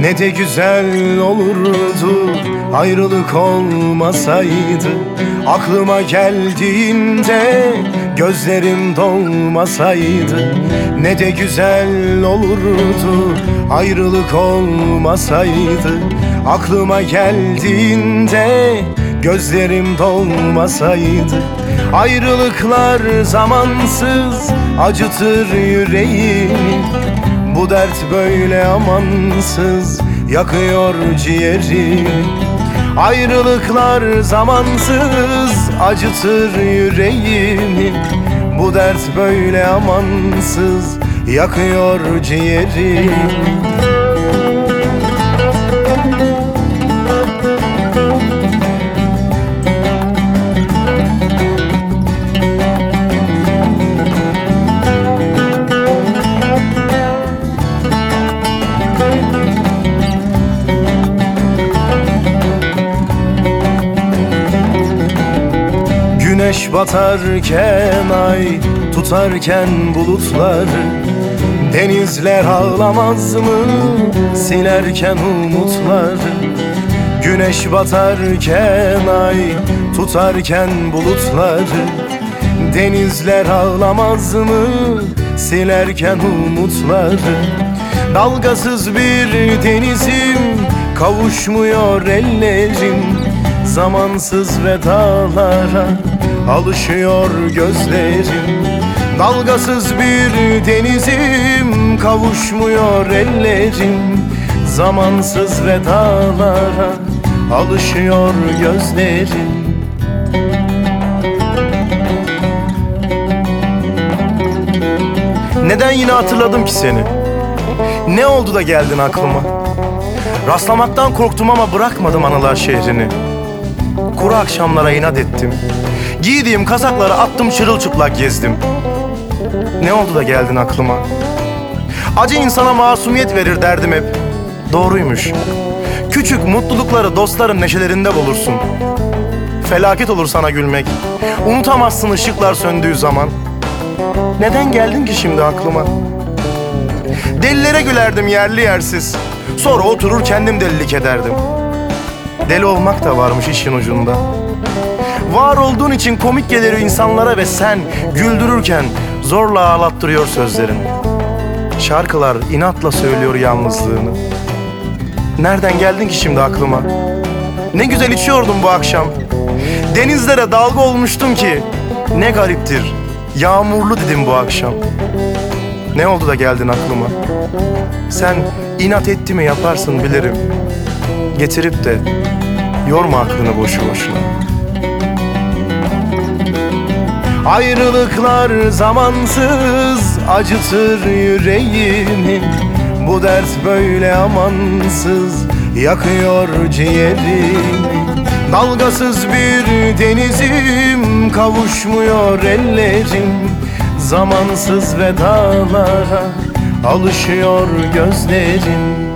Ne de güzel olurdu ayrılık olmasaydı. Aklıma geldiğinde gözlerim dolmasaydı. Ne de güzel olurdu ayrılık olmasaydı. Aklıma geldiğinde gözlerim dolmasaydı. Ayrılıklar zamansız acıtır yüreğimi bu dert böyle amansız yakıyor ciğerimi Ayrılıklar zamansız acıtır yüreğimi Bu dert böyle amansız yakıyor ciğerimi Güneş batarken ay tutarken bulutları Denizler ağlamaz mı silerken umutları Güneş batarken ay tutarken bulutları Denizler ağlamaz mı silerken umutları Dalgasız bir denizim kavuşmuyor ellerim Zamansız vedalara alışıyor gözlerim Dalgasız bir denizim kavuşmuyor ellerim Zamansız vedalara alışıyor gözlerim Neden yine hatırladım ki seni? Ne oldu da geldin aklıma? Rastlamaktan korktum ama bırakmadım anılar şehrini. Kuru akşamlara inat ettim. Giydiğim kazakları attım çırılçıplak gezdim. Ne oldu da geldin aklıma? Acı insana masumiyet verir derdim hep. Doğruymuş. Küçük mutlulukları dostların neşelerinde bulursun. Felaket olur sana gülmek. Unutamazsın ışıklar söndüğü zaman. Neden geldin ki şimdi aklıma? Delilere gülerdim yerli yersiz. Sonra oturur kendim delilik ederdim. Deli olmak da varmış işin ucunda. Var olduğun için komik gelir insanlara ve sen güldürürken zorla ağlattırıyor sözlerin. Şarkılar inatla söylüyor yalnızlığını. Nereden geldin ki şimdi aklıma? Ne güzel içiyordum bu akşam. Denizlere dalga olmuştum ki. Ne gariptir. Yağmurlu dedim bu akşam. Ne oldu da geldin aklıma? Sen inat etti mi yaparsın bilirim. Getirip de yorma aklını boşu boşuna. Ayrılıklar zamansız acıtır yüreğimi Bu dert böyle amansız yakıyor ciğerimi Dalgasız bir denizim kavuşmuyor ellerim. Zamansız vedalara alışıyor gözlerim